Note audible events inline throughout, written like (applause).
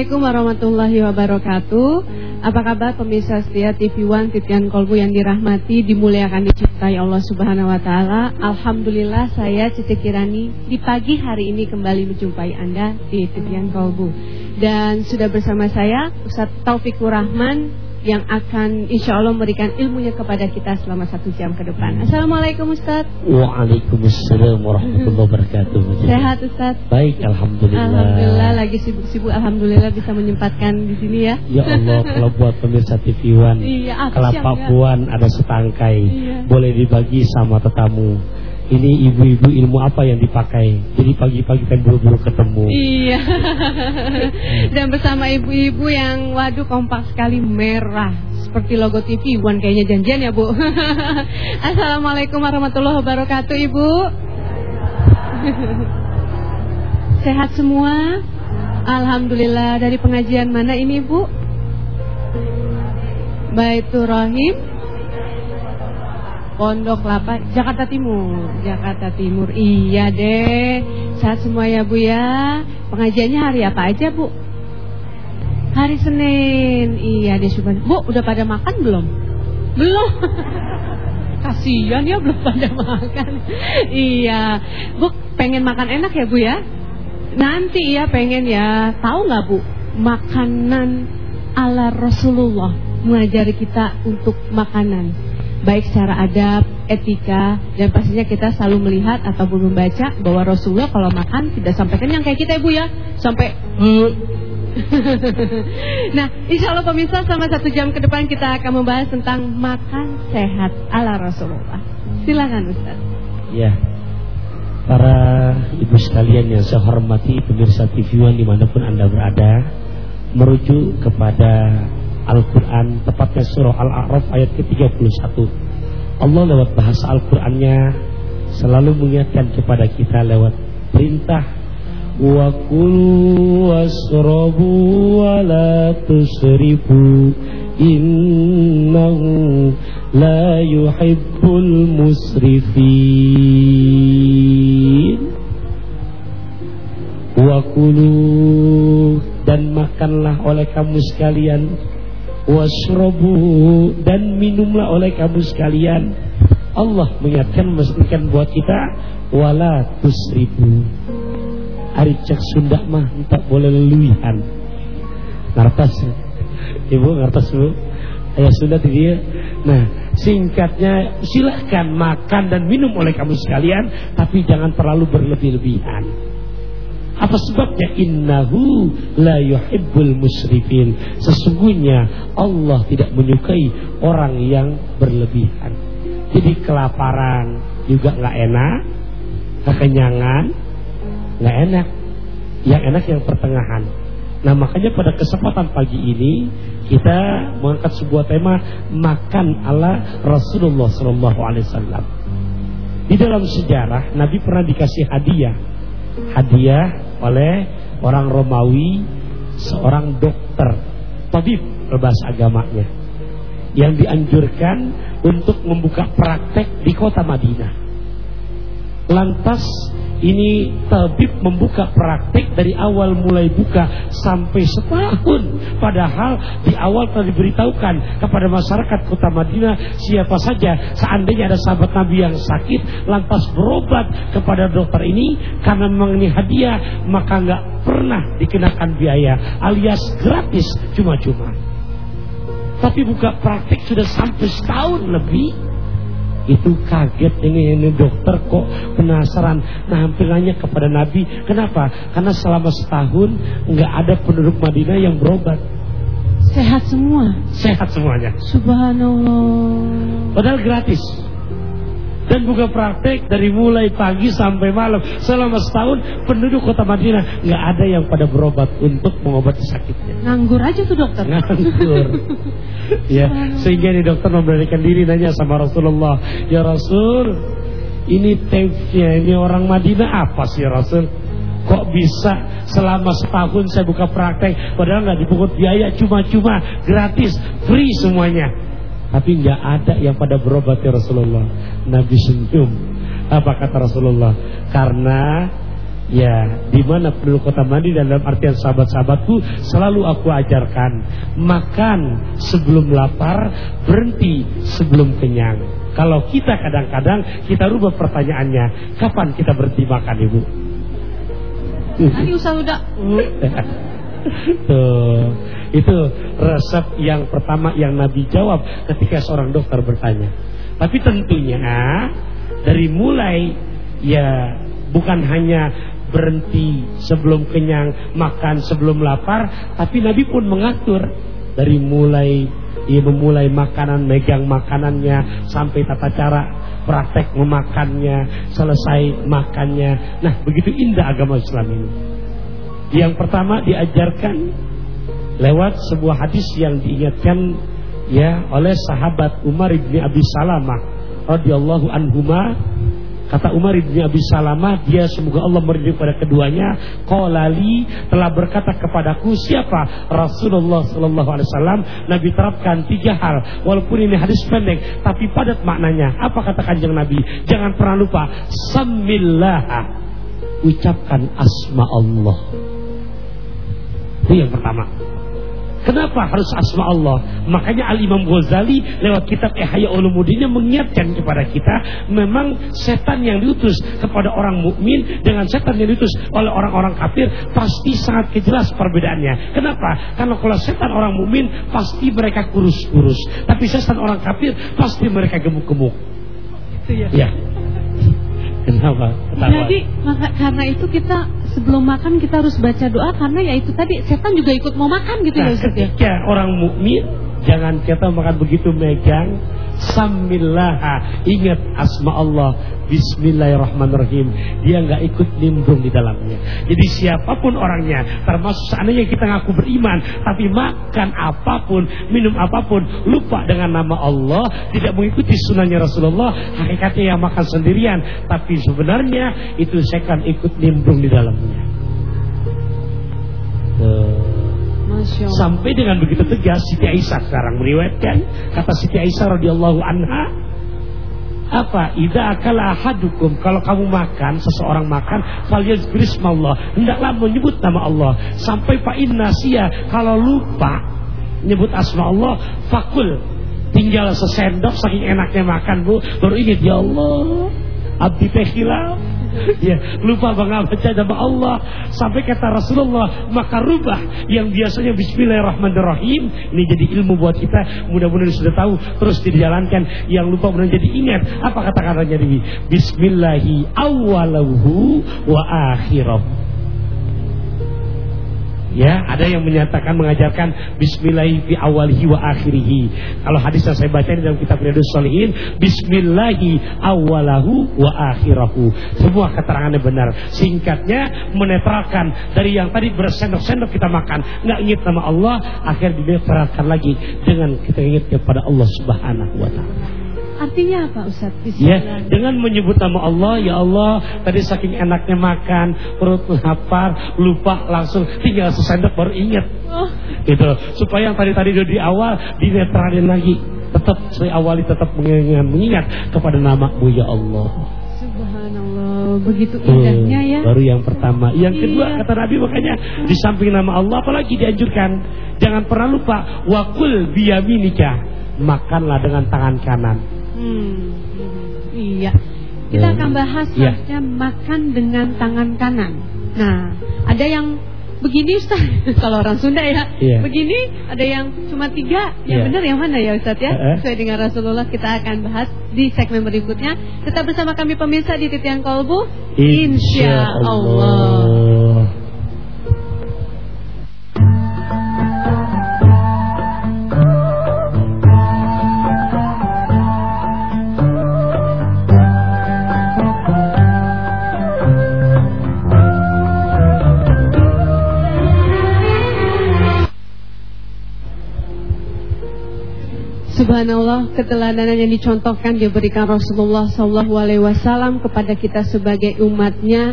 Assalamualaikum warahmatullahi wabarakatuh. Apa kabar pemirsa setia TV One Titian Kolbu yang dirahmati, dimuliakan, dicintai Allah Subhanahu wa taala. Alhamdulillah saya Cici Kirani di pagi hari ini kembali menjumpai Anda di Titian Kolbu. Dan sudah bersama saya Ustadz Taufikur Rahman yang akan insya Allah memberikan ilmunya kepada kita selama satu jam ke depan. Assalamualaikum Ustaz. Waalaikumsalam warahmatullahi wabarakatuh. Sehat Ustaz. Baik, alhamdulillah. Alhamdulillah lagi sibuk-sibuk. Alhamdulillah bisa menyempatkan di sini ya. Ya Allah, (laughs) kalau buat pemirsa TV One, iya, kelapa ya. puan ada setangkai, iya. boleh dibagi sama tetamu ini ibu-ibu ilmu apa yang dipakai. Jadi pagi-pagi kan buru-buru ketemu. Iya. (laughs) Dan bersama ibu-ibu yang waduh kompak sekali merah. Seperti logo TV One kayaknya janjian ya Bu. (laughs) Assalamualaikum warahmatullahi wabarakatuh Ibu. (laughs) Sehat semua? Alhamdulillah dari pengajian mana ini Bu? Baitur Rahim Pondok Lapa, Jakarta Timur. Jakarta Timur. Iya deh. Sehat semua ya Bu ya. Pengajiannya hari apa aja Bu? Hari Senin. Iya deh Subhan. Bu, udah pada makan belum? Belum. (laughs) Kasihan ya belum pada makan. iya. Bu, pengen makan enak ya Bu ya? Nanti ya pengen ya. Tahu nggak Bu? Makanan ala Rasulullah mengajari kita untuk makanan baik secara adab, etika, dan pastinya kita selalu melihat ataupun membaca bahwa Rasulullah kalau makan tidak sampai kenyang kayak kita ibu ya, sampai (laughs) nah, insya Allah pemirsa selama satu jam ke depan kita akan membahas tentang makan sehat ala Rasulullah. Silakan Ustaz. Ya, para ibu sekalian yang saya hormati pemirsa TV One di mana pun anda berada, merujuk kepada Al-Quran Tepatnya surah Al-A'raf ayat ke-31. Allah lewat bahasa Al-Qurannya Selalu mengingatkan kepada kita lewat perintah. Wa kulu wasrabu wa la tusrifu Innahu la yuhibbul musrifin. Wa kulu dan makanlah oleh kamu sekalian wasrobu dan minumlah oleh kamu sekalian. Allah mengingatkan memastikan buat kita wala tusribu. Hari cek Sunda mah tak boleh leluihan. Ngertas. Ibu ngertas Bu? Ayah Sunda dia. Nah, singkatnya silahkan makan dan minum oleh kamu sekalian, tapi jangan terlalu berlebih-lebihan. Apa sebabnya? Innahu la yuhibbul musrifin. Sesungguhnya Allah tidak menyukai orang yang berlebihan. Jadi kelaparan juga nggak enak, kekenyangan nggak enak. Yang enak yang pertengahan. Nah makanya pada kesempatan pagi ini kita mengangkat sebuah tema makan ala Rasulullah Sallallahu Alaihi Wasallam. Di dalam sejarah Nabi pernah dikasih hadiah, hadiah oleh orang Romawi seorang dokter tabib berbahasa agamanya yang dianjurkan untuk membuka praktek di kota Madinah. Lantas ini tabib membuka praktik dari awal mulai buka sampai setahun. Padahal di awal telah diberitahukan kepada masyarakat kota Madinah siapa saja seandainya ada sahabat Nabi yang sakit lantas berobat kepada dokter ini karena memang ini hadiah maka nggak pernah dikenakan biaya alias gratis cuma-cuma. Tapi buka praktik sudah sampai setahun lebih itu kaget ini ini dokter kok penasaran. Nampilannya kepada Nabi kenapa? Karena selama setahun nggak ada penduduk Madinah yang berobat. Sehat semua? Sehat semuanya. Subhanallah. Padahal gratis dan buka praktek dari mulai pagi sampai malam. Selama setahun penduduk kota Madinah nggak ada yang pada berobat untuk mengobati sakitnya. Nganggur aja tuh dokter. Nganggur. (laughs) Ya sehingga ini dokter memberanikan diri nanya sama Rasulullah. Ya Rasul ini tipsnya ini orang Madinah apa sih Rasul? Kok bisa selama setahun saya buka praktek padahal nggak dipungut biaya cuma-cuma gratis free semuanya tapi nggak ada yang pada berobat ya Rasulullah. Nabi senyum. Apa kata Rasulullah? Karena Ya, di mana penduduk kota Madinah dalam artian sahabat-sahabatku selalu aku ajarkan makan sebelum lapar, berhenti sebelum kenyang. Kalau kita kadang-kadang kita rubah pertanyaannya, kapan kita berhenti makan, Ibu? Tadi usah udah. (laughs) Tuh, itu resep yang pertama yang Nabi jawab ketika seorang dokter bertanya. Tapi tentunya dari mulai ya bukan hanya berhenti sebelum kenyang, makan sebelum lapar, tapi Nabi pun mengatur dari mulai ia memulai makanan, megang makanannya sampai tata cara praktek memakannya, selesai makannya. Nah, begitu indah agama Islam ini. Yang pertama diajarkan lewat sebuah hadis yang diingatkan ya oleh sahabat Umar bin Abi Salamah radhiyallahu anhuma Kata Umar bin Abi Salamah, dia semoga Allah meridhai pada keduanya, qalali telah berkata kepadaku siapa Rasulullah sallallahu alaihi wasallam Nabi terapkan tiga hal walaupun ini hadis pendek tapi padat maknanya. Apa kata Kanjeng Nabi? Jangan pernah lupa samillah. Ucapkan asma Allah. Itu yang pertama. Kenapa harus asma Allah? Makanya Al-Imam Ghazali lewat kitab Ihya Ulumuddin mengingatkan kepada kita memang setan yang diutus kepada orang mukmin dengan setan yang diutus oleh orang-orang kafir pasti sangat jelas perbedaannya. Kenapa? Karena kalau setan orang mukmin pasti mereka kurus-kurus, tapi setan orang kafir pasti mereka gemuk-gemuk. Itu ya. Ya. Kenapa? Ketawa. Jadi maka, karena itu kita sebelum makan kita harus baca doa karena ya itu tadi setan juga ikut mau makan gitu ya Nah, Ustaz ya. ketika orang mukmin jangan kita makan begitu megang Samillaha ingat asma Allah. Bismillahirrahmanirrahim. Dia nggak ikut nimbrung di dalamnya. Jadi siapa pun orangnya termasuk seandainya kita ngaku beriman tapi makan apa pun minum apa pun lupa dengan nama Allah tidak mengikuti sunnahnya Rasulullah hakikatnya yang makan sendirian. Tapi sebenarnya itu saya akan ikut nimbrung di dalamnya Sampai dengan begitu tegas Siti Aisyah sekarang meriwayatkan kata Siti Aisyah radhiyallahu anha apa? Idza akala ahadukum kalau kamu makan seseorang makan falyazkur Allah hendaklah menyebut nama Allah. Sampai fa innasia kalau lupa nyebut asma Allah fakul tinggal sesendok saking enaknya makan Bu. Baru ingat ya Allah abdi teh ya lupa bangga baca nama Allah. Sampai kata Rasulullah maka rubah yang biasanya Bismillahirrahmanirrahim. Ini jadi ilmu buat kita. Mudah-mudahan sudah tahu terus dijalankan. Yang lupa mudah jadi ingat. Apa kata katanya Nabi? Bismillahi awalahu wa akhirahu Ya, ada yang menyatakan mengajarkan bismillahi fi awalihi wa akhirihi. Kalau hadis yang saya baca di dalam kitab Riyadhus Shalihin, bismillahi awalahu wa akhirahu. Semua keterangannya benar. Singkatnya menetralkan dari yang tadi bersendok-sendok kita makan, nggak ingat nama Allah, akhir dinetralkan lagi dengan kita ingat kepada Allah Subhanahu wa taala. Artinya apa Ustaz? Ya, dengan menyebut nama Allah, ya Allah, tadi saking enaknya makan, perut lapar, lupa langsung tinggal sesendok baru ingat. Oh, Gitu. Supaya yang tadi-tadi di awal dinetralin lagi. Tetap saya awali tetap mengingat, mengingat kepada namamu ya Allah. subhanallah, begitu Tuh, indahnya ya. Baru yang pertama. Yang kedua Iya. kata Nabi makanya di samping nama Allah apalagi dianjurkan jangan pernah lupa wakul biyaminika makanlah dengan tangan kanan. Hmm, iya. Kita Ya. akan bahas Ya. harusnya makan dengan tangan kanan. Nah, ada yang begini Ustaz, (laughs) kalau orang Sunda ya. Iya. Begini, ada yang cuma tiga. Yang Iya. benar yang mana ya Ustaz ya? Eh, eh. Sesuai dengan Rasulullah kita akan bahas di segmen berikutnya. Tetap bersama kami pemirsa di Titian Kolbu. Insya Allah. Subhanallah, keteladanan yang dicontohkan diberikan Rasulullah Shallallahu Alaihi Wasallam kepada kita sebagai umatnya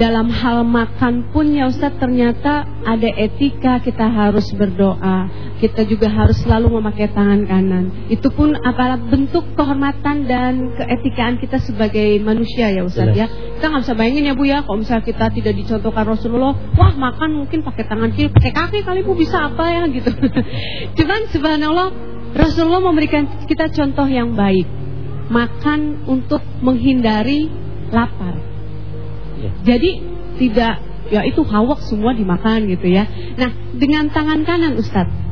dalam hal makan pun ya Ustaz ternyata ada etika kita harus berdoa. Kita juga harus selalu memakai tangan kanan. Itu pun adalah bentuk kehormatan dan keetikaan kita sebagai manusia ya Ustaz ya. Kita nggak bisa bayangin ya Bu ya kalau misalnya kita tidak dicontohkan Rasulullah, wah makan mungkin pakai tangan kiri, pakai kaki kali Bu bisa apa ya (laughs) gitu. Cuman subhanallah Rasulullah memberikan kita contoh yang baik. Makan untuk menghindari lapar. Ya. Jadi tidak ya itu hawak semua dimakan gitu ya. Nah, dengan tangan kanan Ustadz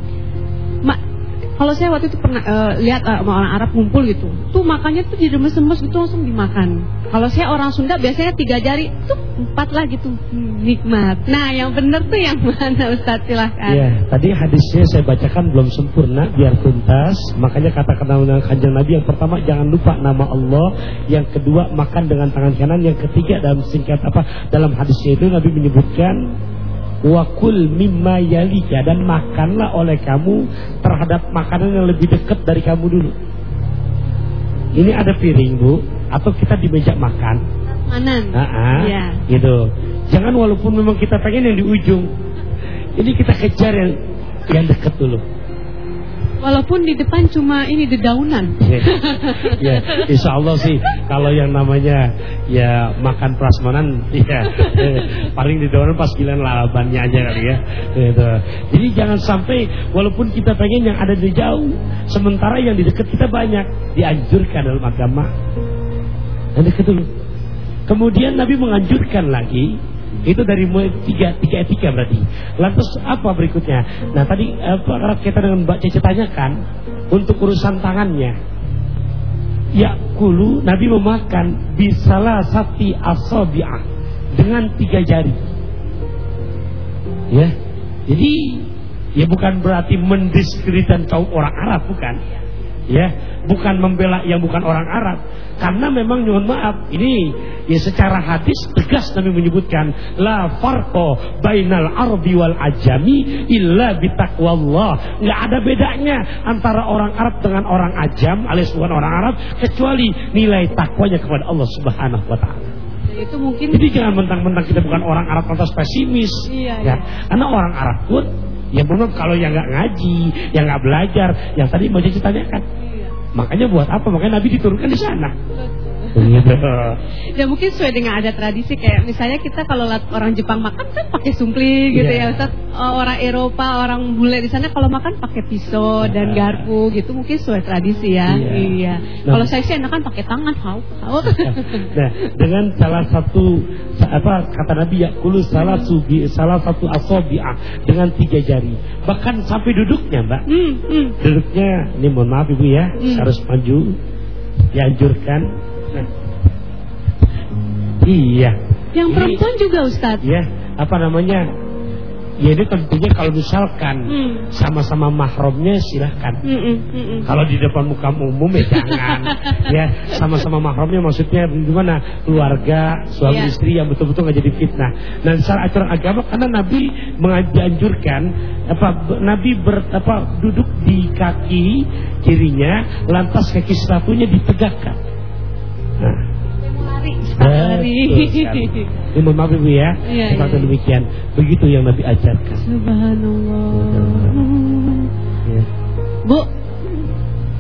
kalau saya waktu itu pernah uh, lihat uh, orang Arab ngumpul gitu, tuh makannya tuh diremes-remes gitu langsung dimakan. Kalau saya orang Sunda biasanya tiga jari, tuh empat lah gitu, hmm, nikmat. Nah yang benar tuh yang (laughs) mana Ustaz silahkan. Ya, tadi hadisnya saya bacakan belum sempurna, biar tuntas. Makanya kata kata kanjeng Nabi yang pertama jangan lupa nama Allah, yang kedua makan dengan tangan kanan, yang ketiga dalam singkat apa dalam hadisnya itu Nabi menyebutkan wakul mimma yalika dan makanlah oleh kamu terhadap makanan yang lebih dekat dari kamu dulu. Ini ada piring bu, atau kita di meja makan. Manan. ya. Gitu. Jangan walaupun memang kita pengen yang di ujung, ini kita kejar yang yang dekat dulu. Walaupun di depan cuma ini dedaunan. ya, ya, insya Allah sih kalau yang namanya ya makan prasmanan, ya paling dedaunan pas giliran labannya aja kali ya. Gitu. Jadi jangan sampai walaupun kita pengen yang ada di jauh, sementara yang di dekat kita banyak dianjurkan dalam agama. Yang dekat dulu. Kemudian Nabi menganjurkan lagi itu dari tiga, tiga etika berarti. Lantas apa berikutnya? Nah tadi apa kita dengan Mbak Cece tanyakan untuk urusan tangannya. Ya kulu Nabi memakan bisalah sati asobiah dengan tiga jari. Ya, jadi ya bukan berarti mendiskreditkan kaum orang Arab bukan. Ya, bukan membela yang bukan orang Arab, karena memang mohon maaf, ini ya secara hadis tegas Nabi menyebutkan la farqo bainal arabi wal ajami illa bitaqwallah. Enggak ada bedanya antara orang Arab dengan orang ajam alias bukan orang Arab kecuali nilai takwanya kepada Allah Subhanahu wa taala. Itu mungkin Jadi jangan mentang-mentang kita bukan orang Arab lantas pesimis. Iya, ya. Iya. Karena orang Arab pun ya belum kalau yang nggak ngaji, yang nggak belajar, yang tadi mau ditanyakan Makanya buat apa? Makanya Nabi diturunkan di sana. (laughs) ya mungkin sesuai dengan ada tradisi kayak misalnya kita kalau lihat orang Jepang makan kan pakai sumpli gitu yeah. ya Ustaz. Oh, orang Eropa, orang bule di sana kalau makan pakai pisau dan garpu gitu mungkin sesuai tradisi ya. Iya. iya. Nah, kalau saya sih enakan pakai tangan, hau. hau. nah, dengan salah satu apa kata Nabi ya kulu salah subi salah satu asobiah dengan tiga jari. Bahkan sampai duduknya, Mbak. Mm, mm. Duduknya ini mohon maaf Ibu ya, mm. harus maju dianjurkan Iya. Yang perempuan juga Ustaz. Iya, apa namanya? Ya ini tentunya kalau misalkan hmm. sama-sama hmm. mahramnya silahkan. Hmm, hmm, hmm. Kalau di depan muka umum ya jangan. (laughs) ya sama-sama mahramnya maksudnya gimana? Keluarga, suami yeah. istri yang betul-betul nggak jadi fitnah. Nah secara aturan agama karena Nabi menganjurkan apa Nabi ber, apa duduk di kaki kirinya, lantas kaki sepatunya ditegakkan. Nah, Betul Ini mohon maaf Ibu ya. Iya, iya. demikian. Begitu yang Nabi ajarkan. Subhanallah. Ya. Bu,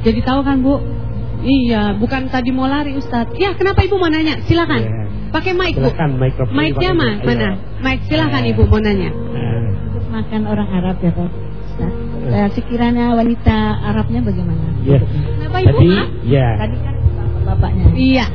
jadi tahu kan Bu? Iya, bukan tadi mau lari Ustaz. Ya, kenapa Ibu mau nanya? Silakan. Ya. Pakai mic Bu. Silakan mic. Mic-nya mah mana? Mic silakan ya. Ibu mau nanya. Nah. Makan orang Arab ya Pak. Ustaz. Ya. Sekiranya wanita Arabnya bagaimana? Ya. Kenapa Ibu? Tadi, ya. Tadi kan bapaknya. Iya.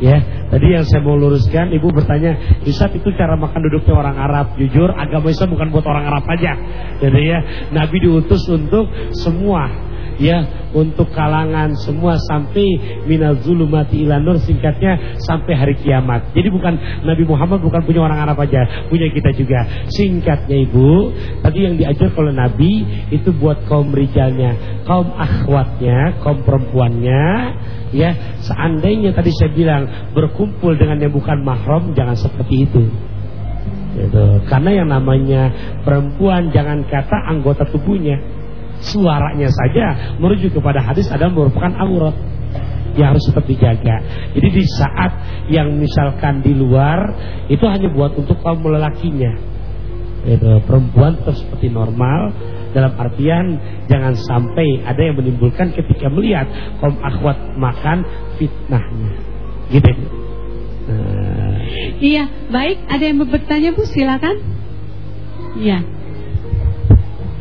Ya, tadi yang saya mau luruskan, ibu bertanya, Ustaz itu cara makan duduknya orang Arab. Jujur, agama Islam bukan buat orang Arab aja. Jadi ya, Nabi diutus untuk semua ya untuk kalangan semua sampai minazulumati ilanur singkatnya sampai hari kiamat. Jadi bukan Nabi Muhammad bukan punya orang Arab aja, punya kita juga. Singkatnya Ibu, tadi yang diajar oleh Nabi itu buat kaum rijalnya, kaum akhwatnya, kaum perempuannya, ya. Seandainya tadi saya bilang berkumpul dengan yang bukan mahram jangan seperti itu. Gitu. Karena yang namanya perempuan jangan kata anggota tubuhnya suaranya saja merujuk kepada hadis adalah merupakan aurat. yang harus tetap dijaga. Jadi di saat yang misalkan di luar itu hanya buat untuk kaum lelakinya. Itu perempuan tetap seperti normal dalam artian jangan sampai ada yang menimbulkan ketika melihat kaum akhwat makan fitnahnya. Gitu. Nah. Iya, baik. Ada yang bertanya Bu, silakan. Iya.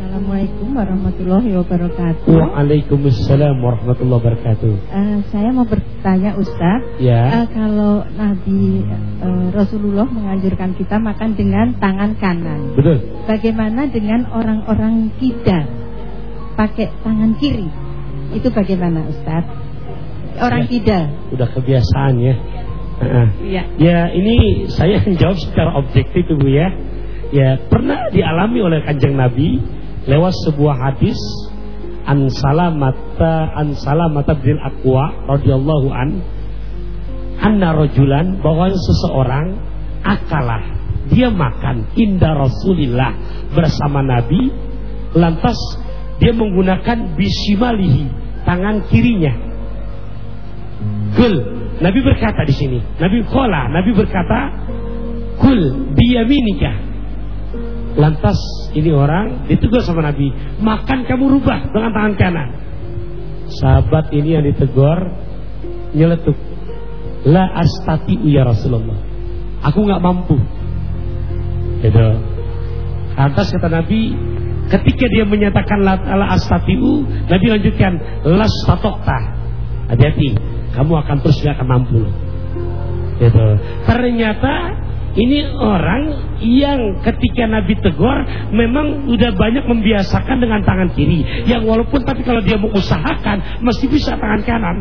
Assalamualaikum warahmatullahi wabarakatuh. Waalaikumsalam warahmatullahi wabarakatuh. Uh, saya mau bertanya Ustaz, ya. Uh, kalau Nabi uh, Rasulullah menganjurkan kita makan dengan tangan kanan. Betul. Bagaimana dengan orang-orang kidal pakai tangan kiri? Itu bagaimana Ustaz? Orang ya. kidal. Udah kebiasaan ya. Iya. Ya ini saya (laughs) menjawab secara objektif Ibu ya. Ya pernah dialami oleh kanjeng Nabi lewat sebuah hadis an salamata an salamata bin aqwa radhiyallahu an anna rajulan bahwa seseorang akalah dia makan indah Rasulillah bersama Nabi lantas dia menggunakan bisimalihi tangan kirinya. Kul Nabi berkata di sini Nabi kola Nabi berkata kul biyaminika Lantas ini orang ditegur sama Nabi, makan kamu rubah dengan tangan kanan. Sahabat ini yang ditegur nyeletuk, la astati ya Rasulullah. Aku nggak mampu. Gitu. Lantas kata Nabi, ketika dia menyatakan la, la astatiu, Nabi lanjutkan las tatokta. Hati-hati, kamu akan terus gak akan mampu. Gitu. Ternyata ini orang yang ketika Nabi tegur memang udah banyak membiasakan dengan tangan kiri. Yang walaupun tapi kalau dia mau usahakan mesti bisa tangan kanan.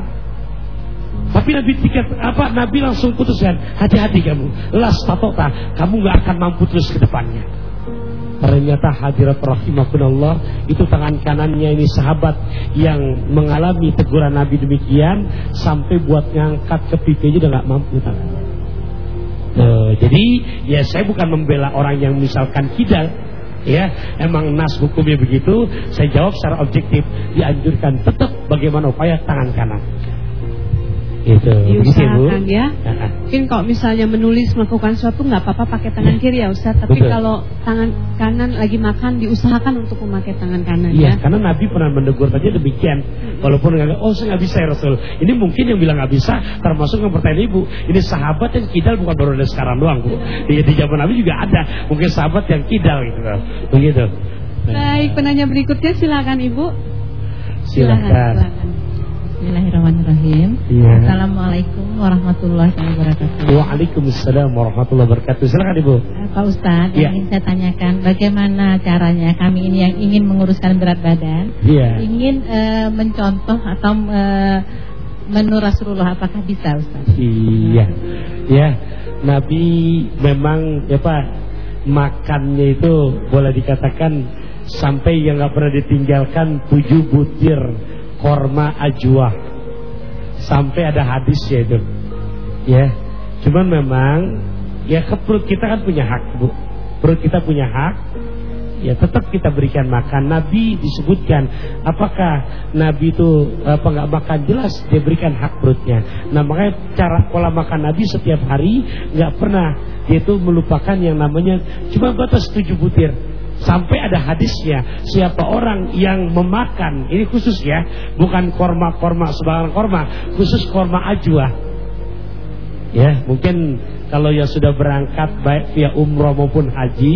Tapi Nabi tiket apa Nabi langsung putuskan hati-hati kamu las tatota kamu nggak akan mampu terus ke depannya. Ternyata hadirat rahimakumullah itu tangan kanannya ini sahabat yang mengalami teguran Nabi demikian sampai buat ngangkat ke pipinya udah nggak mampu tangannya. Uh, jadi ya saya bukan membela orang yang misalkan kidal ya. Emang nas hukumnya begitu saya jawab secara objektif dianjurkan tetap bagaimana upaya tangan kanan. Itu diusahakan ya. Mungkin kalau misalnya menulis melakukan sesuatu nggak apa-apa pakai tangan ya. kiri ya Ustaz. Tapi Betul. kalau tangan kanan lagi makan diusahakan untuk memakai tangan kanan iya, ya. karena Nabi pernah menegur tadi demikian. Walaupun nggak, oh saya nggak bisa ya Rasul. Ini mungkin yang bilang nggak bisa, termasuk yang pertanyaan ibu. Ini sahabat yang kidal bukan baru ada sekarang doang bu. Di, di zaman Nabi juga ada. Mungkin sahabat yang kidal gitu. Begitu. Baik, penanya berikutnya silakan ibu. Silakan. silakan. silakan. Bismillahirrahmanirrahim. Ya. Assalamualaikum warahmatullahi wabarakatuh. Waalaikumsalam warahmatullahi wabarakatuh. Silakan Ibu. Eh, Pak Ustadz, ya. yang ingin saya tanyakan bagaimana caranya kami ini yang ingin menguruskan berat badan, ya. ingin uh, mencontoh atau uh, menu Rasulullah apakah bisa Ustaz? Iya. Ya. Nabi memang ya Pak makannya itu boleh dikatakan sampai yang nggak pernah ditinggalkan tujuh butir korma ajwa. Sampai ada hadis ya itu. Ya. Cuman memang ya ke perut kita kan punya hak bu. Perut kita punya hak ya tetap kita berikan makan. Nabi disebutkan apakah Nabi itu apa nggak makan? Jelas dia berikan hak perutnya. Nah makanya cara pola makan Nabi setiap hari nggak pernah dia itu melupakan yang namanya cuma batas tujuh butir Sampai ada hadisnya Siapa orang yang memakan Ini khusus ya Bukan korma-korma sebarang korma Khusus korma ajwa. Ya mungkin kalau yang sudah berangkat Baik via umroh maupun haji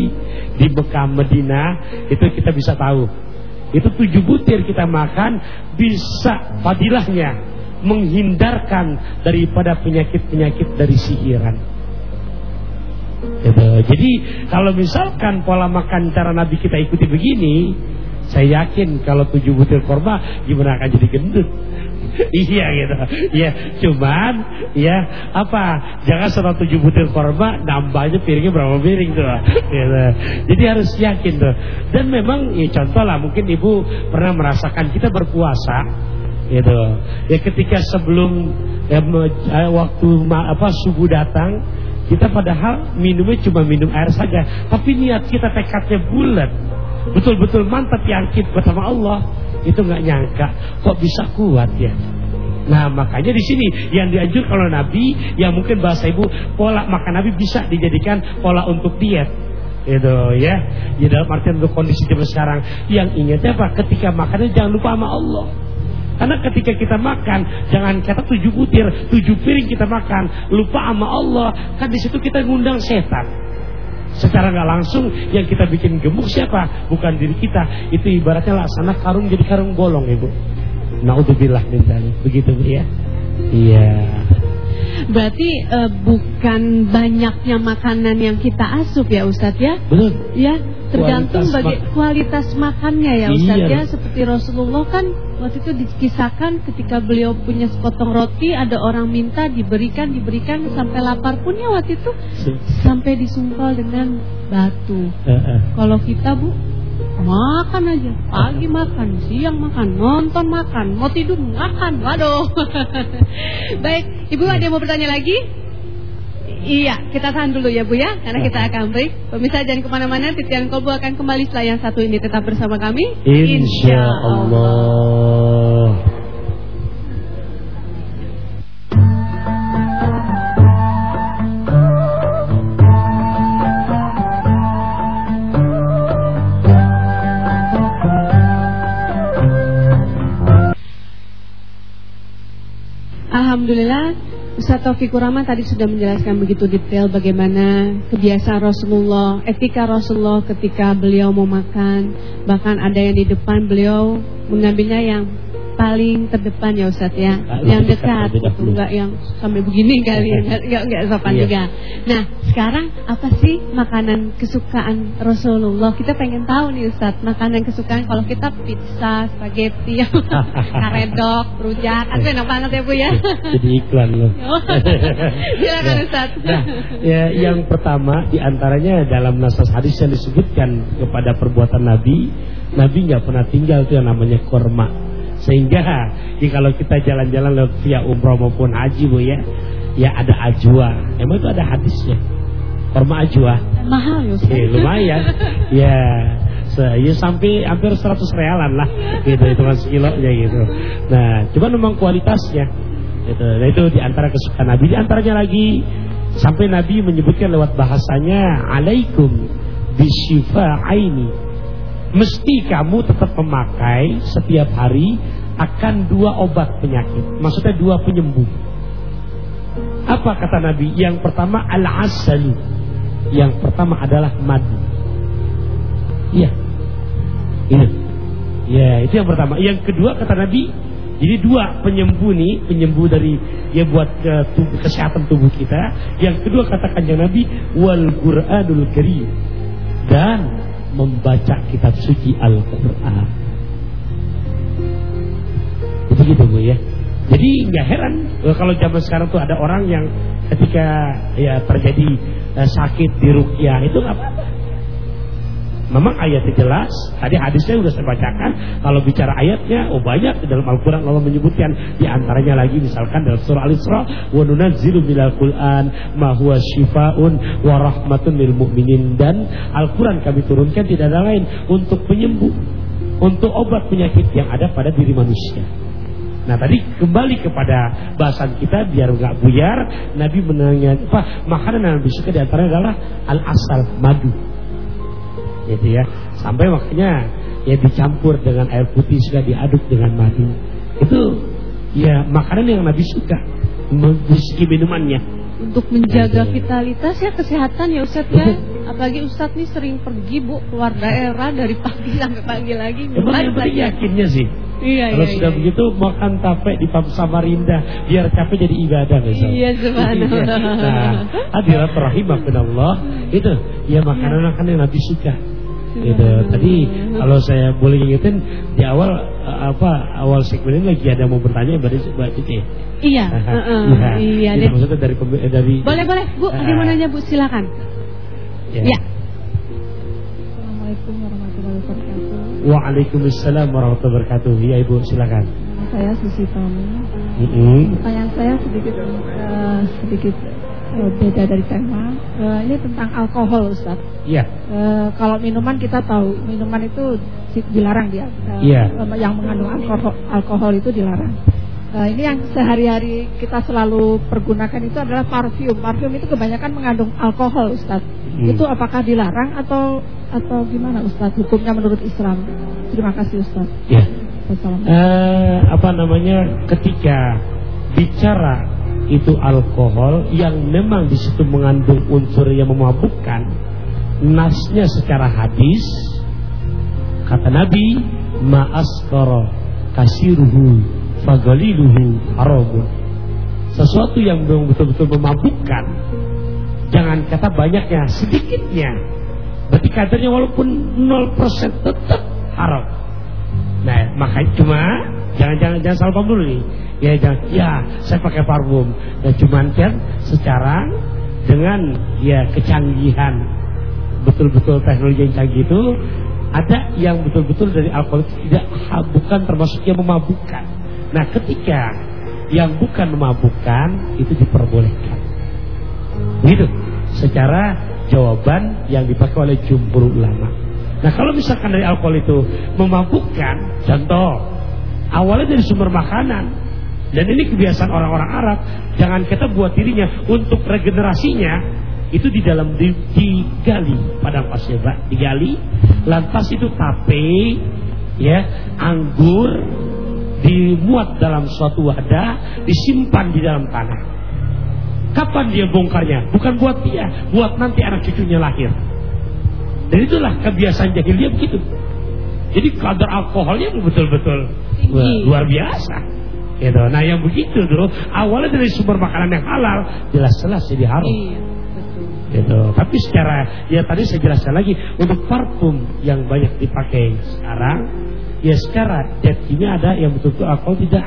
Di Mekah Medina Itu kita bisa tahu. Itu tujuh butir kita makan Bisa fadilahnya Menghindarkan daripada penyakit-penyakit dari sihiran Gitu. Jadi kalau misalkan pola makan cara Nabi kita ikuti begini, saya yakin kalau tujuh butir korma gimana akan jadi gendut. (laughs) iya gitu. Ya, cuman ya apa? Jangan setelah tujuh butir korma nambahnya piringnya berapa piring tuh. Gitu. Jadi harus yakin tuh. Dan memang ya contoh lah mungkin ibu pernah merasakan kita berpuasa gitu. Ya ketika sebelum ya, waktu apa subuh datang kita padahal minumnya cuma minum air saja, tapi niat kita tekadnya bulat. Betul-betul mantap yakin bersama Allah. Itu nggak nyangka kok bisa kuat ya. Nah makanya di sini yang dianjur kalau Nabi yang mungkin bahasa ibu pola makan Nabi bisa dijadikan pola untuk diet itu ya di dalam artian untuk kondisi zaman sekarang yang ingatnya apa ketika makannya jangan lupa sama Allah karena ketika kita makan jangan kata tujuh butir tujuh piring kita makan lupa sama Allah kan di situ kita ngundang setan secara nggak langsung yang kita bikin gemuk siapa bukan diri kita itu ibaratnya laksana karung jadi karung bolong ibu Naudzubillah min Begitu ya. Iya. Berarti uh, bukan banyaknya makanan yang kita asup ya Ustadz ya? Betul. Ya, tergantung kualitas bagi kualitas makannya ya Ustadz iya. ya. Seperti Rasulullah kan waktu itu dikisahkan ketika beliau punya sepotong roti ada orang minta diberikan diberikan sampai lapar pun ya waktu itu sampai disumpal dengan batu. Uh -uh. Kalau kita Bu Makan aja, pagi makan, siang makan, nonton makan, mau tidur makan. Waduh. (laughs) Baik, Ibu ada yang mau bertanya lagi? Iya, kita tahan dulu ya Bu ya, karena kita akan break. Pemirsa jangan ke mana-mana, Titian Kolbu akan kembali setelah yang satu ini tetap bersama kami. Insya Allah. Ustaz Taufikur Rahman tadi sudah menjelaskan begitu detail bagaimana kebiasaan Rasulullah, etika Rasulullah ketika beliau mau makan. Bahkan ada yang di depan beliau mengambilnya yang paling terdepan ya Ustaz ya, ah, yang dekat, enggak yang sampai begini kali, (laughs) enggak enggak sopan iya. juga. Nah, sekarang apa sih makanan kesukaan Rasulullah? Kita pengen tahu nih Ustaz, makanan kesukaan kalau kita pizza, spaghetti, (laughs) karedok, rujak, itu enak banget ya Bu ya. Jadi iklan loh. (laughs) Silakan nah, Ustaz. Nah, ya, yang pertama di antaranya dalam nasas hadis yang disebutkan kepada perbuatan Nabi, Nabi nggak pernah tinggal itu yang namanya korma sehingga ya kalau kita jalan-jalan lewat via umroh maupun haji bu ya, ya ada ajwa. Emang itu ada hadisnya. Korma ajwa. Mahal ya. Eh, lumayan. ya. ya sampai hampir 100 realan lah gitu hitungan sekilonya gitu. Nah, cuma memang kualitasnya gitu. Nah, itu di antara kesukaan Nabi. Di antaranya lagi sampai Nabi menyebutkan lewat bahasanya alaikum bisyifa aini mesti kamu tetap memakai setiap hari akan dua obat penyakit. Maksudnya dua penyembuh. Apa kata Nabi? Yang pertama al-asalu. Yang pertama adalah madu. Iya. Ini. Ya, itu yang pertama. Yang kedua kata Nabi, jadi dua penyembuh nih, penyembuh dari ya buat ke tubuh, kesehatan tubuh kita. Yang kedua katakan yang Nabi wal Qur'anul Karim. Dan membaca kitab suci Al-Quran. Itu gitu Bu ya. Jadi nggak heran eh, kalau zaman sekarang tuh ada orang yang ketika ya terjadi uh, sakit di rukyah itu nggak apa-apa. Memang ayatnya jelas, tadi hadisnya sudah saya bacakan. Kalau bicara ayatnya, oh banyak dalam Al-Quran Allah menyebutkan di antaranya lagi misalkan dalam surah Al-Isra, wa nunazzilu minal Qur'an ma huwa syifaun wa rahmatun lil mu'minin dan Al-Quran kami turunkan tidak ada lain untuk penyembuh, untuk obat penyakit yang ada pada diri manusia. Nah tadi kembali kepada bahasan kita biar nggak buyar, Nabi menanya apa makanan yang Nabi suka di antaranya adalah al asal madu gitu ya. Sampai makanya ya dicampur dengan air putih sudah diaduk dengan madu. Itu ya makanan yang Nabi suka. Meski minumannya. Untuk menjaga gitu. vitalitas ya kesehatan ya Ustaz ya. (laughs) Apalagi Ustaz nih sering pergi Bu keluar daerah dari pagi sampai pagi lagi. Emang yang yakinnya sih. Iya, Kalau iya, sudah iya. begitu makan tape di Pam Samarinda biar capek jadi ibadah misalnya. (laughs) Iya subhanallah. nah, hadirat rahimahullah (laughs) itu ya makanan-makanan yang Nabi suka gitu. Tadi kalau saya boleh ingetin di awal eh, apa awal segmen ini lagi ada mau bertanya Mbak Mbak Cici. Iya. Uh, uh, ya. Iya. Itu maksudnya dari eh, dari. Boleh boleh Bu, uh, ada mau nanya Bu silakan. Ya. ya. Assalamualaikum warahmatullahi wabarakatuh. Waalaikumsalam warahmatullahi wabarakatuh. Ya Ibu silakan. Saya Susi Tommy. Mm -hmm. Pertanyaan saya sedikit uh, sedikit beda dari tema. Uh, ini tentang alkohol, Ustaz. Iya. Uh, kalau minuman kita tahu minuman itu dilarang dia. Iya. Uh, yang mengandung alkohol, alkohol itu dilarang. Uh, ini yang sehari-hari kita selalu pergunakan itu adalah parfum. Parfum itu kebanyakan mengandung alkohol, Ustaz. Hmm. Itu apakah dilarang atau atau gimana, Ustaz? Hukumnya menurut Islam? Terima kasih, Ustaz. Ya. Uh, apa namanya? Ketika bicara itu alkohol yang memang di situ mengandung unsur yang memabukkan, nasnya secara hadis kata Nabi ma'askara kasiruhu fagaliluhu haramun. Sesuatu yang betul-betul memabukkan. Jangan kata banyaknya, sedikitnya. Berarti kadarnya walaupun 0% tetap haram. Nah, makanya cuma jangan-jangan jangan salah paham dulu nih. Ya jangan, ya saya pakai parfum. Ya cuman kan secara dengan ya kecanggihan betul-betul teknologi yang canggih itu ada yang betul-betul dari alkohol tidak bukan termasuk yang memabukkan. Nah ketika yang bukan memabukkan itu diperbolehkan. Gitu. Secara jawaban yang dipakai oleh jumhur ulama. Nah kalau misalkan dari alkohol itu memabukkan, contoh awalnya dari sumber makanan. Dan ini kebiasaan orang-orang Arab. Jangan kita buat dirinya untuk regenerasinya itu di dalam digali padang pasir digali lantas itu tape ya anggur dimuat dalam suatu wadah, disimpan di dalam tanah. Kapan dia bongkarnya? Bukan buat dia, buat nanti anak cucunya lahir. Dan itulah kebiasaan jahiliyah begitu. Jadi kadar alkoholnya betul-betul luar biasa. Gitu. Nah yang begitu dulu awalnya dari sumber makanan yang halal jelas-jelas jadi haram. Iya, Gitu. Tapi secara ya tadi saya jelaskan lagi untuk parfum yang banyak dipakai sekarang Ya secara ini ada yang betul-betul alkohol tidak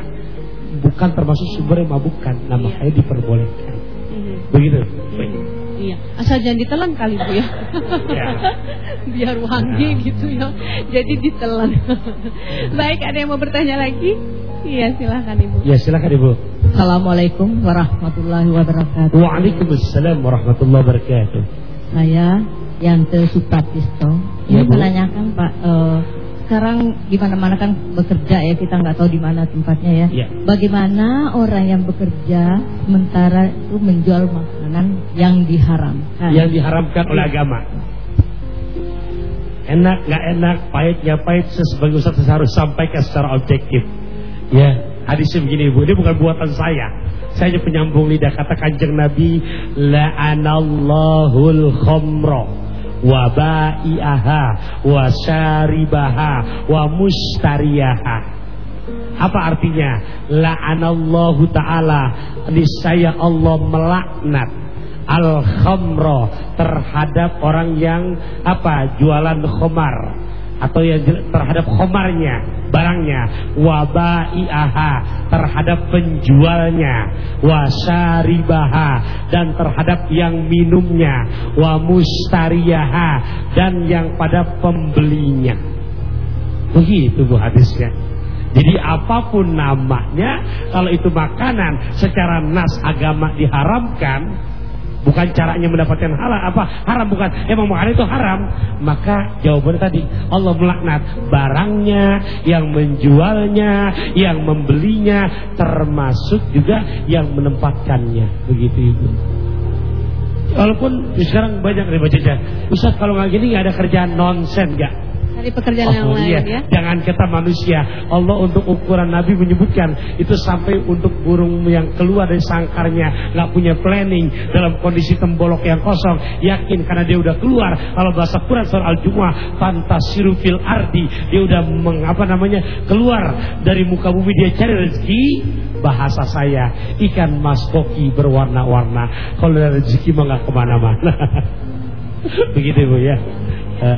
bukan termasuk sumber yang mabukkan, nah iya. diperbolehkan. Iya. Begitu. Baik. Iya, asal jangan ditelan kali Bu ya. ya. (laughs) Biar wangi nah. gitu ya. Jadi ditelan. Baik, ada yang mau bertanya lagi? Iya, silakan Ibu. Iya, silakan Ibu. Assalamualaikum warahmatullahi wabarakatuh. Waalaikumsalam warahmatullahi wabarakatuh. Saya Yante Supratisto. Ini ya, menanyakan Pak uh, sekarang di mana-mana kan bekerja ya kita nggak tahu di mana tempatnya ya. ya. Bagaimana orang yang bekerja sementara itu menjual makanan yang diharamkan? Yang diharamkan oleh agama. Enak nggak enak, pahit nggak pahit, sebagai ustaz saya harus sampaikan secara objektif. Ya, hadisnya begini bu, ini bukan buatan saya. Saya hanya penyambung lidah. Kata kanjeng Nabi, la'anallahul khomro wa ba'iaha wa syaribaha wa mustariyaha. Apa artinya? La'anallahu taala. Niscaya Allah melaknat al khamra terhadap orang yang apa? Jualan khamar atau yang terhadap khomarnya barangnya. Wabai'aha terhadap penjualnya. Wasaribaha dan terhadap yang minumnya. Wa mustariyaha dan yang pada pembelinya. Begitu bu hadisnya. Jadi apa pun namanya kalau itu makanan secara nas agama diharamkan bukan caranya mendapatkan halal apa haram bukan. Emang makanan itu haram. Maka jawabannya tadi Allah melaknat barangnya yang menjualnya yang membelinya termasuk juga yang menempatkannya. Begitu ibu. Walaupun sekarang banyak nih baca Ustaz kalau nggak gini nggak ada kerjaan nonsen nggak Cari pekerjaan oh, yang lain iya. ya. Jangan kita manusia. Allah untuk ukuran Nabi menyebutkan itu sampai untuk burung yang keluar dari sangkarnya nggak punya planning dalam kondisi tembolok yang kosong. Yakin karena dia udah keluar. Kalau bahasa Quran surah Al-Jumu'ah fantasiru fil ardi. Dia udah mengapa namanya keluar dari muka bumi dia cari rezeki. Bahasa saya ikan mas koki berwarna-warna. Kalau rezeki mah nggak ke mana-mana. (laughs) Begitu bu ya. Uh,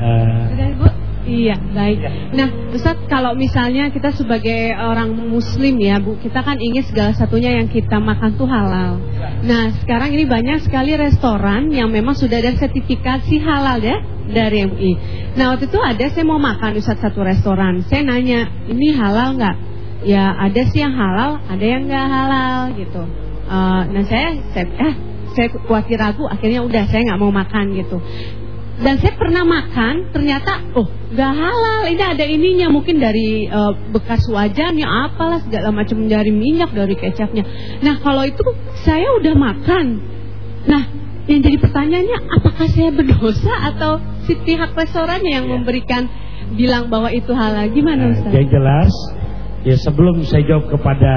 uh. Iya, baik. Nah, Ustaz, kalau misalnya kita sebagai orang muslim ya, Bu, kita kan ingin segala satunya yang kita makan tuh halal. Nah, sekarang ini banyak sekali restoran yang memang sudah ada sertifikasi halal ya dari MUI. Nah, waktu itu ada saya mau makan Ustaz satu restoran. Saya nanya, "Ini halal nggak?" Ya, ada sih yang halal, ada yang nggak halal gitu. Uh, nah, saya saya eh saya khawatir ragu, akhirnya udah saya nggak mau makan gitu. Dan saya pernah makan ternyata oh gak halal ini ada ininya mungkin dari uh, bekas wajannya apalah segala macam dari minyak dari kecapnya nah kalau itu saya udah makan nah yang jadi pertanyaannya apakah saya berdosa atau si pihak restorannya yang ya. memberikan bilang bahwa itu halal gimana nah, Ustaz? Yang jelas ya sebelum saya jawab kepada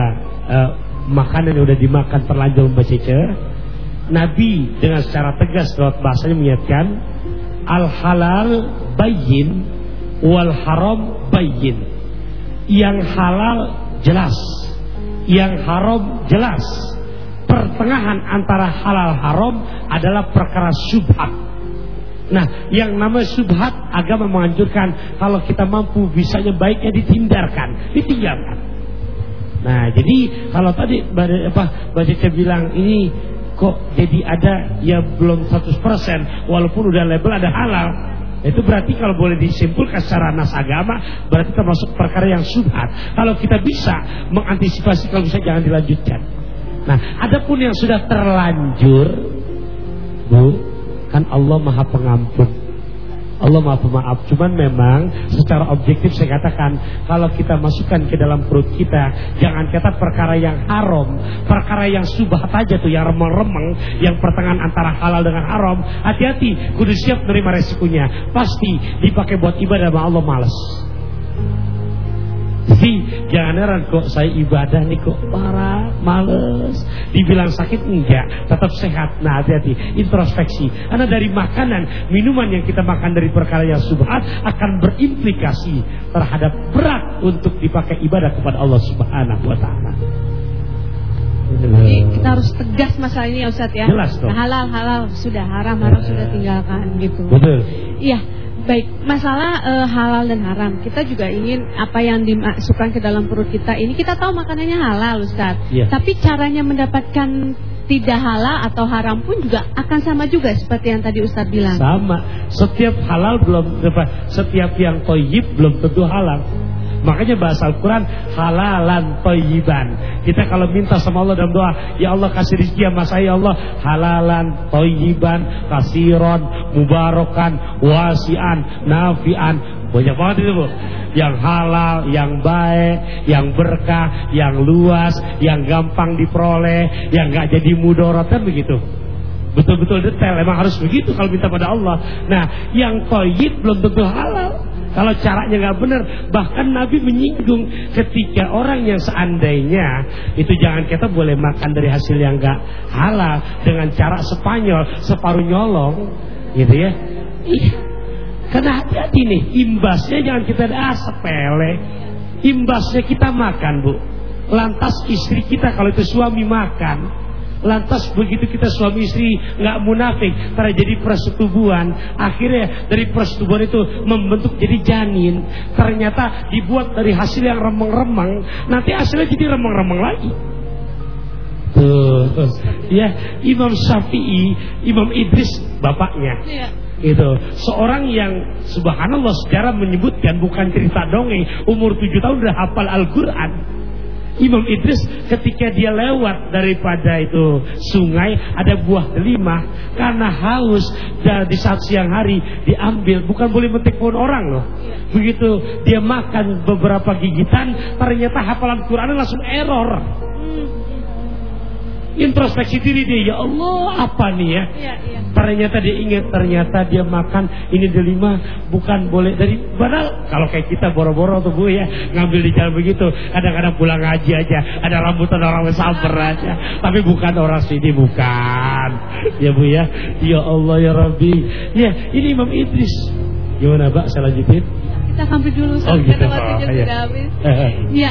uh, makanan yang udah dimakan terlanjur Cece Nabi dengan secara tegas lewat bahasanya mengingatkan al halal bayin wal haram bayin yang halal jelas yang haram jelas. Pertengahan antara halal haram adalah perkara subhat Nah, yang namanya subhat agama menganjurkan kalau kita mampu bisanya baiknya ditindarkan, ditinggalkan. Nah, jadi kalau tadi apa Mbak bilang ini kok jadi ada? Ya belum 100% walaupun udah label ada halal. Itu berarti kalau boleh disimpulkan secara nas agama berarti termasuk perkara yang subhat. Kalau kita bisa mengantisipasi kalau bisa jangan dilanjutkan. Nah adapun yang sudah terlanjur Bu kan Allah maha pengampun Allah maaf maaf. Cuman memang secara objektif saya katakan kalau kita masukkan ke dalam perut kita jangan kata perkara yang haram, perkara yang subah aja tuh yang remeng-remeng, yang pertengahan antara halal dengan haram. Hati-hati, kudu siap menerima resikonya. Pasti dipakai buat ibadah sama Allah males. Jadi jangan heran kok saya ibadah nih kok parah, males. Dibilang sakit enggak, tetap sehat. Nah hati-hati, introspeksi. Karena dari makanan, minuman yang kita makan dari perkara yang subhat akan berimplikasi terhadap berat untuk dipakai ibadah kepada Allah Subhanahu wa taala. Jadi kita harus tegas masalah ini ya Ustaz ya. Jelas dong. Halal halal sudah haram haram sudah tinggalkan gitu. Betul. Iya. Baik, masalah uh, halal dan haram. Kita juga ingin apa yang dimasukkan ke dalam perut kita ini kita tahu makanannya halal, Ustaz. Yeah. Tapi caranya mendapatkan tidak halal atau haram pun juga akan sama juga seperti yang tadi Ustaz bilang. Sama. Setiap halal belum setiap yang toyib belum tentu halal. Makanya bahasa Al-Quran halalan toyiban. Kita kalau minta sama Allah dalam doa, ya Allah kasih rezeki sama saya ya Allah halalan toyiban, kasiron, mubarakan, wasian, nafian. Banyak banget itu bu. Yang halal, yang baik, yang berkah, yang luas, yang gampang diperoleh, yang gak jadi mudorot kan begitu betul-betul detail emang harus begitu kalau minta pada Allah nah yang toyib belum tentu halal kalau caranya nggak benar, bahkan Nabi menyinggung ketika orang yang seandainya itu jangan kita boleh makan dari hasil yang nggak halal dengan cara Spanyol, separuh nyolong, gitu ya. Iya. Karena hati-hati nih, imbasnya jangan kita ah sepele. Imbasnya kita makan, Bu. Lantas istri kita kalau itu suami makan, Lantas begitu kita suami istri nggak munafik terjadi persetubuhan, akhirnya dari persetubuhan itu membentuk jadi janin. Ternyata dibuat dari hasil yang remeng-remeng, nanti hasilnya jadi remeng-remeng lagi. Tuh, ya Imam Syafi'i, Imam Idris bapaknya. Ya. Itu seorang yang subhanallah sejarah menyebutkan bukan cerita dongeng umur tujuh tahun udah hafal Al-Quran Imam Idris ketika dia lewat daripada itu sungai ada buah delima karena haus dan di saat siang hari diambil bukan boleh metik pohon orang loh. Begitu dia makan beberapa gigitan ternyata hafalan Quran langsung error. Introspeksi diri dia, ya Allah apa nih ya? ya, ya. Ternyata dia ingat, ternyata dia makan ini delima bukan boleh dari padahal kalau kayak kita boro-boro tuh Bu ya ngambil di jalan begitu, kadang-kadang pulang ngaji aja, ada rambutan orang sabar aja, tapi bukan orang sini bukan. Ya Bu ya. Ya Allah ya Rabbi. Ya, ini Imam Idris. Gimana Mbak saya lanjutin? Kita sampai dulu sampai oh, gitu. waktunya oh, sudah habis. (laughs) ya,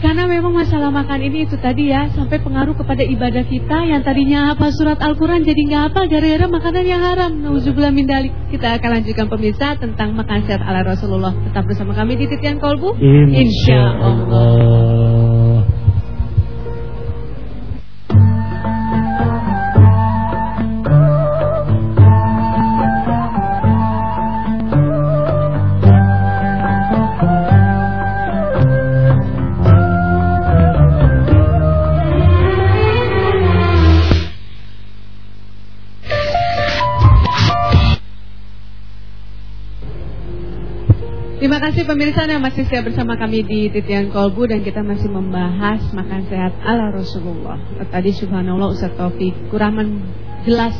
karena memang masalah makan ini itu tadi ya sampai pengaruh kepada ibadah kita yang tadinya apa surat Al-Quran jadi nggak apa gara-gara makanan yang haram. Nauzubillah min dalik. Kita akan lanjutkan pemirsa tentang makan sehat ala Rasulullah. Tetap bersama kami di Titian Kolbu. Insya Allah. Terima kasih pemirsa yang masih setia bersama kami di Titian Kolbu dan kita masih membahas makan sehat ala Rasulullah. Tadi subhanallah Ustaz Taufik Kuraman jelas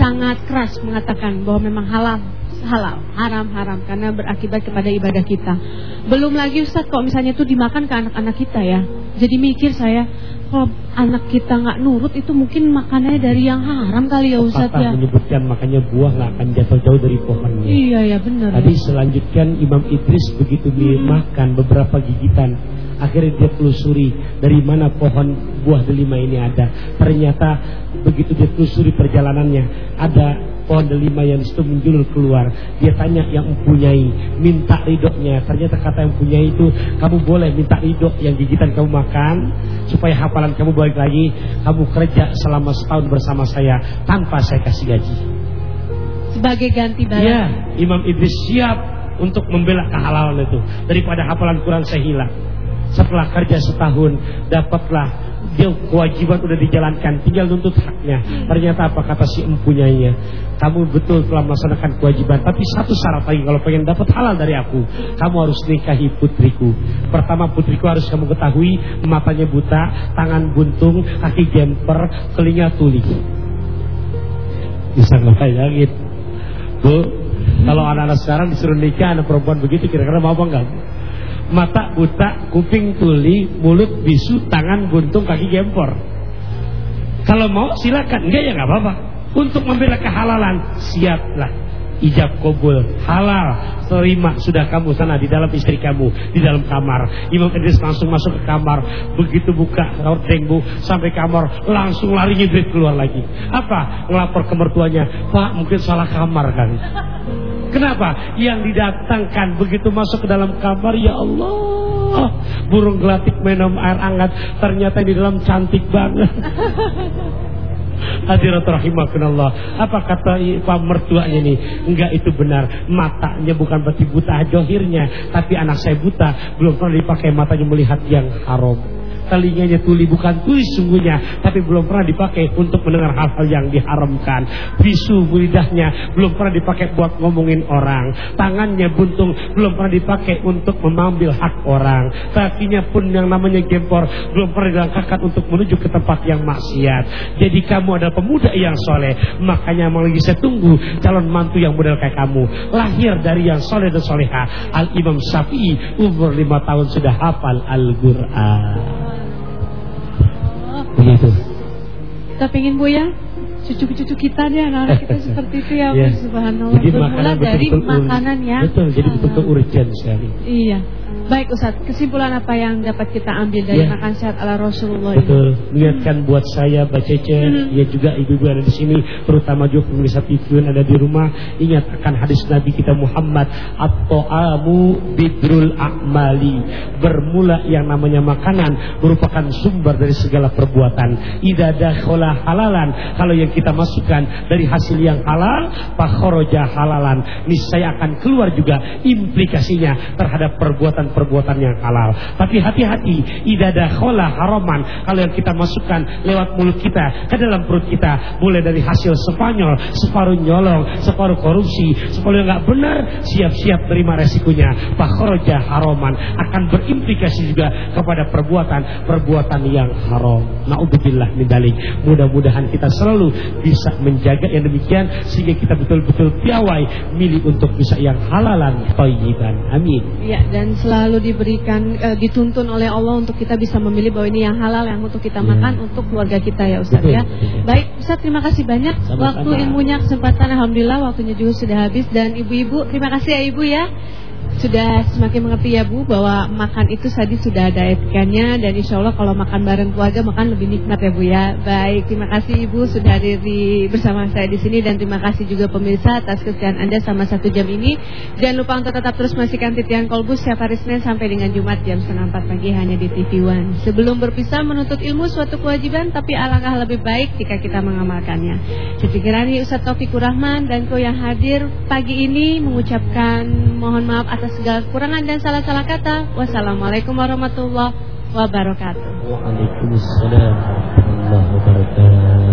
sangat keras mengatakan bahwa memang halal halal, haram haram karena berakibat kepada ibadah kita. Belum lagi Ustaz kok misalnya itu dimakan ke anak-anak kita ya. Jadi mikir saya kalau anak kita nggak nurut itu mungkin makanannya dari yang haram kali ya Ustaz ya. menyebutkan makanya buah nggak akan jatuh jauh dari pohonnya. Iya ya benar. Tadi ya. selanjutkan Imam Idris begitu hmm. dimakan beberapa gigitan akhirnya dia telusuri dari mana pohon buah delima ini ada. Ternyata begitu dia telusuri perjalanannya ada pohon delima yang itu menjulur keluar. Dia tanya yang mempunyai, minta ridhonya. Ternyata kata yang mempunyai itu, kamu boleh minta ridho yang gigitan kamu makan, supaya hafalan kamu balik lagi. Kamu kerja selama setahun bersama saya tanpa saya kasih gaji. Sebagai ganti balas. Ya, Imam Idris siap untuk membela kehalalan itu daripada hafalan Quran saya hilang. Setelah kerja setahun, dapatlah dia kewajiban udah dijalankan tinggal nuntut haknya. Ternyata apa kata si empunyanya kamu betul telah melaksanakan kewajiban tapi satu syarat lagi kalau pengen dapat halal dari aku kamu harus nikahi putriku. Pertama putriku harus kamu ketahui matanya buta tangan buntung kaki gemper telinga tuli bisa ngebayangin? Bu kalau anak-anak sekarang disuruh nikah anak perempuan begitu kira-kira mau apa enggak mata buta, kuping tuli, mulut bisu, tangan buntung, kaki gempor. Kalau mau silakan, enggak ya nggak apa-apa. Untuk membela kehalalan, siaplah. Ijab kabul halal. Terima sudah kamu sana di dalam istri kamu di dalam kamar. Imam Idris langsung masuk ke kamar. Begitu buka hordeng bu sampai kamar langsung lari nyibrit keluar lagi. Apa? Ngelapor ke mertuanya Pak mungkin salah kamar kan Kenapa? Yang didatangkan begitu masuk ke dalam kamar, ya Allah, burung gelatik minum air hangat, ternyata di dalam cantik banget. (laughs) Hadirat rahimakumullah. Apa kata pak mertuanya ini? Enggak itu benar. Matanya bukan berarti buta johirnya, tapi anak saya buta, belum pernah dipakai matanya melihat yang haram telinganya tuli bukan tuli sungguhnya tapi belum pernah dipakai untuk mendengar hal-hal yang diharamkan. Bisu lidahnya belum pernah dipakai buat ngomongin orang. Tangannya buntung belum pernah dipakai untuk mengambil hak orang. Kakinya pun yang namanya gempor belum pernah dilangkahkan untuk menuju ke tempat yang maksiat. Jadi kamu adalah pemuda yang soleh. Makanya mau lagi saya tunggu calon mantu yang model kayak kamu. Lahir dari yang soleh dan soleha. Al Imam Syafi'i umur lima tahun sudah hafal Al-Quran Begitu. Kita pengen Bu ya cucu-cucu kita deh anak-anak kita (laughs) seperti itu ya yeah. subhanallah. Jadi bermula dari betul -betul makanan ya. Betul jadi betul-betul urgent sekali. Iya Baik Ustaz, kesimpulan apa yang dapat kita ambil dari ya. makan sehat ala Rasulullah Betul. ini? Niatkan hmm. buat saya, Mbak Cece, hmm. ya juga ibu-ibu ada di sini, terutama juga pemirsa TV yang ada di rumah, ingat akan hadis Nabi kita Muhammad, at-ta'amu bidrul a'mali. Bermula yang namanya makanan merupakan sumber dari segala perbuatan. Idza dakhala halalan, kalau yang kita masukkan dari hasil yang halal, fakharaja halalan. Niscaya akan keluar juga implikasinya terhadap perbuatan perbuatan yang halal. Tapi hati-hati, idadah khola haraman kalau yang kita masukkan lewat mulut kita ke dalam perut kita, mulai dari hasil Spanyol, separuh nyolong, separuh korupsi, separuh yang nggak benar, siap-siap terima resikonya. Fakhroja haraman akan berimplikasi juga kepada perbuatan-perbuatan yang haram. Naudzubillah min dalik. Mudah-mudahan kita selalu bisa menjaga yang demikian sehingga kita betul-betul piawai milih untuk bisa yang halalan thayyiban. Amin. Ya, dan selalu selalu diberikan uh, dituntun oleh Allah untuk kita bisa memilih bahwa ini yang halal yang untuk kita yeah. makan untuk keluarga kita ya Ustaz ya. Baik Ustaz terima kasih banyak Sama-sama. waktu ilmunya kesempatan alhamdulillah waktunya juga sudah habis dan ibu-ibu terima kasih ya Ibu ya sudah semakin mengerti ya Bu bahwa makan itu tadi sudah ada etikanya dan insya Allah kalau makan bareng keluarga makan lebih nikmat ya Bu ya. Baik, terima kasih Ibu sudah hadir di, bersama saya di sini dan terima kasih juga pemirsa atas kesetiaan Anda sama satu jam ini. Jangan lupa untuk tetap terus masihkan titian kolbus setiap hari Senin sampai dengan Jumat jam setengah 4 pagi hanya di TV One. Sebelum berpisah menuntut ilmu suatu kewajiban tapi alangkah lebih baik jika kita mengamalkannya. Sekiranya Ustaz Taufikur Rahman dan kau yang hadir pagi ini mengucapkan mohon maaf atas atas segala kekurangan dan salah-salah kata. Wassalamualaikum warahmatullahi wabarakatuh. Waalaikumsalam warahmatullahi wabarakatuh.